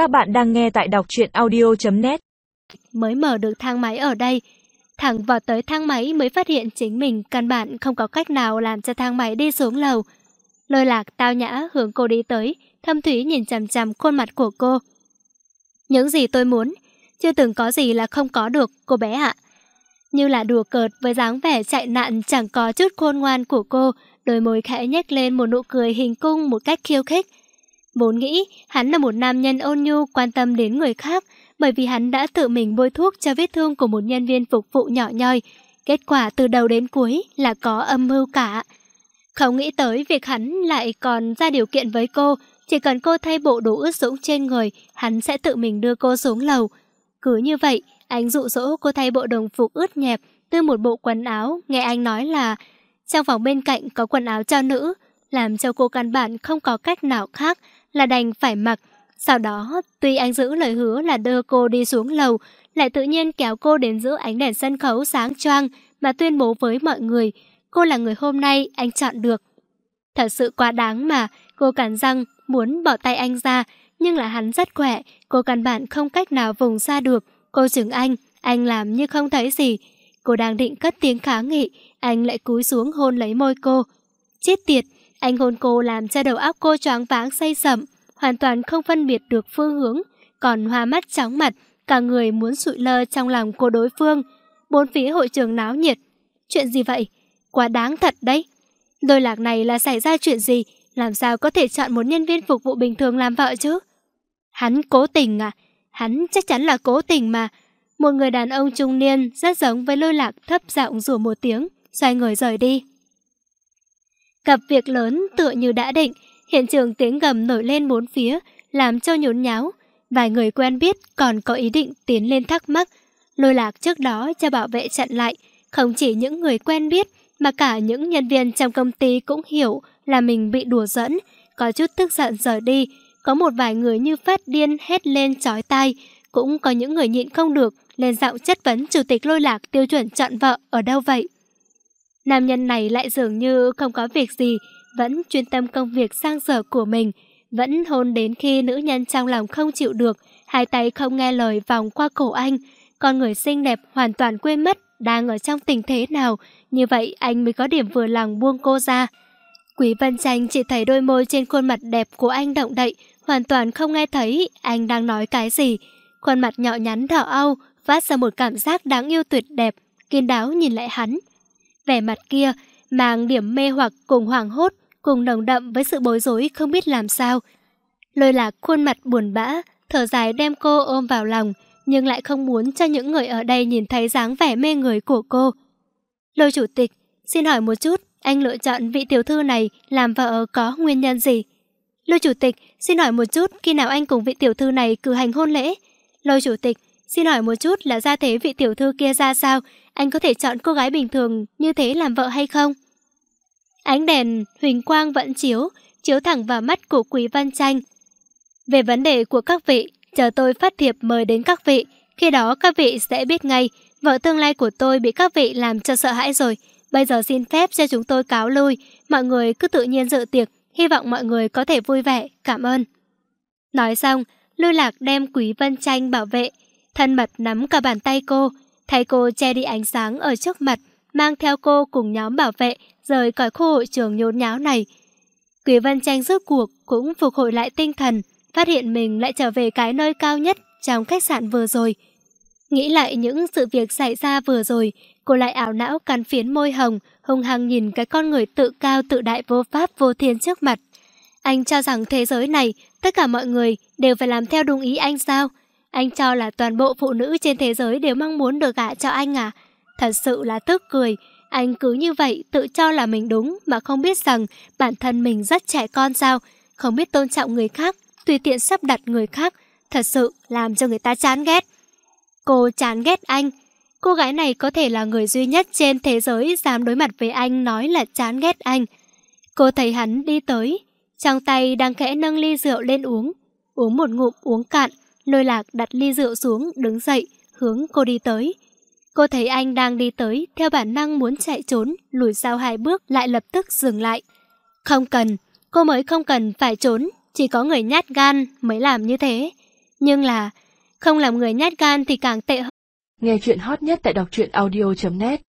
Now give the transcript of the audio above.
Các bạn đang nghe tại đọc truyện audio.net Mới mở được thang máy ở đây Thẳng vào tới thang máy mới phát hiện chính mình căn bản không có cách nào làm cho thang máy đi xuống lầu. Lôi lạc tao nhã hướng cô đi tới, thâm thúy nhìn chằm chằm khuôn mặt của cô. Những gì tôi muốn, chưa từng có gì là không có được, cô bé ạ. Như là đùa cợt với dáng vẻ chạy nạn chẳng có chút khôn ngoan của cô, đôi môi khẽ nhếch lên một nụ cười hình cung một cách khiêu khích. Vốn nghĩ hắn là một nam nhân ôn nhu quan tâm đến người khác bởi vì hắn đã tự mình bôi thuốc cho vết thương của một nhân viên phục vụ nhỏ nhoi. Kết quả từ đầu đến cuối là có âm mưu cả. Không nghĩ tới việc hắn lại còn ra điều kiện với cô, chỉ cần cô thay bộ đồ ướt sũng trên người, hắn sẽ tự mình đưa cô xuống lầu. Cứ như vậy, anh dụ dỗ cô thay bộ đồng phục ướt nhẹp, từ một bộ quần áo, nghe anh nói là trong phòng bên cạnh có quần áo cho nữ, làm cho cô căn bản không có cách nào khác là đành phải mặc. Sau đó, tuy anh giữ lời hứa là đưa cô đi xuống lầu, lại tự nhiên kéo cô đến giữa ánh đèn sân khấu sáng choang mà tuyên bố với mọi người, cô là người hôm nay anh chọn được. Thật sự quá đáng mà, cô cắn răng muốn bỏ tay anh ra, nhưng là hắn rất khỏe, cô căn bản không cách nào vùng ra được. Cô chừng anh, anh làm như không thấy gì. Cô đang định cất tiếng kháng nghị, anh lại cúi xuống hôn lấy môi cô. Chết tiệt, anh hôn cô làm cho đầu óc cô choáng váng say sẩm, hoàn toàn không phân biệt được phương hướng, còn hoa mắt chóng mặt, cả người muốn sụi lơ trong lòng cô đối phương. Bốn phía hội trường náo nhiệt. Chuyện gì vậy? Quá đáng thật đấy. Đôi lạc này là xảy ra chuyện gì? Làm sao có thể chọn một nhân viên phục vụ bình thường làm vợ chứ? Hắn cố tình à? Hắn chắc chắn là cố tình mà. Một người đàn ông trung niên rất giống với lôi lạc thấp giọng rủa một tiếng, xoay người rời đi. Gặp việc lớn tựa như đã định, hiện trường tiếng gầm nổi lên bốn phía, làm cho nhốn nháo. Vài người quen biết còn có ý định tiến lên thắc mắc. Lôi lạc trước đó cho bảo vệ chặn lại, không chỉ những người quen biết mà cả những nhân viên trong công ty cũng hiểu là mình bị đùa dẫn, có chút tức giận rời đi. Có một vài người như phát điên hét lên chói tai, cũng có những người nhịn không được lên giọng chất vấn chủ tịch lôi lạc tiêu chuẩn chọn vợ ở đâu vậy. Nam nhân này lại dường như không có việc gì, vẫn chuyên tâm công việc sang sở của mình, vẫn hôn đến khi nữ nhân trong lòng không chịu được, hai tay không nghe lời vòng qua cổ anh. Con người xinh đẹp hoàn toàn quên mất đang ở trong tình thế nào, như vậy anh mới có điểm vừa lòng buông cô ra. Quý Vân Tranh chỉ thấy đôi môi trên khuôn mặt đẹp của anh động đậy, hoàn toàn không nghe thấy anh đang nói cái gì. Khuôn mặt nhỏ nhắn đỏ au, phát ra một cảm giác đáng yêu tuyệt đẹp, kiên đáo nhìn lại hắn. Vẻ mặt kia mang điểm mê hoặc cùng hoảng hốt, cùng nồng đậm với sự bối rối không biết làm sao. Lôi lạc khuôn mặt buồn bã, thở dài đem cô ôm vào lòng, nhưng lại không muốn cho những người ở đây nhìn thấy dáng vẻ mê người của cô. Lôi chủ tịch, xin hỏi một chút, anh lựa chọn vị tiểu thư này làm vợ có nguyên nhân gì? Lôi chủ tịch, xin hỏi một chút khi nào anh cùng vị tiểu thư này cử hành hôn lễ? Lôi chủ tịch, xin hỏi một chút là gia thế vị tiểu thư kia ra sao? Anh có thể chọn cô gái bình thường như thế làm vợ hay không? Ánh đèn huỳnh quang vẫn chiếu, chiếu thẳng vào mắt của Quý Văn Tranh. Về vấn đề của các vị, chờ tôi phát thiệp mời đến các vị, khi đó các vị sẽ biết ngay, vợ tương lai của tôi bị các vị làm cho sợ hãi rồi. Bây giờ xin phép cho chúng tôi cáo lui, mọi người cứ tự nhiên dự tiệc, hy vọng mọi người có thể vui vẻ, cảm ơn. Nói xong, Lưu Lạc đem Quý Vân Tranh bảo vệ, thân mật nắm cả bàn tay cô, thay cô che đi ánh sáng ở trước mặt, mang theo cô cùng nhóm bảo vệ rời khỏi khu hội trường nhốn nháo này. Quý Vân Tranh rốt cuộc cũng phục hồi lại tinh thần, phát hiện mình lại trở về cái nơi cao nhất trong khách sạn vừa rồi. Nghĩ lại những sự việc xảy ra vừa rồi, cô lại ảo não cắn phiến môi hồng, hung hăng nhìn cái con người tự cao tự đại vô pháp vô thiên trước mặt. Anh cho rằng thế giới này, tất cả mọi người đều phải làm theo đúng ý anh sao? Anh cho là toàn bộ phụ nữ trên thế giới đều mong muốn được gả cho anh à? Thật sự là tức cười. Anh cứ như vậy tự cho là mình đúng mà không biết rằng bản thân mình rất trẻ con sao? Không biết tôn trọng người khác, tùy tiện sắp đặt người khác. Thật sự làm cho người ta chán ghét. Cô chán ghét anh. Cô gái này có thể là người duy nhất trên thế giới dám đối mặt với anh nói là chán ghét anh. Cô thấy hắn đi tới, trong tay đang khẽ nâng ly rượu lên uống. Uống một ngụm uống cạn, lôi lạc đặt ly rượu xuống, đứng dậy, hướng cô đi tới. Cô thấy anh đang đi tới, theo bản năng muốn chạy trốn, lùi sau hai bước lại lập tức dừng lại. Không cần, cô mới không cần phải trốn, chỉ có người nhát gan mới làm như thế. Nhưng là, không làm người nhát gan thì càng tệ hơn. Nghe chuyện hot nhất tại đọc truyện audio.net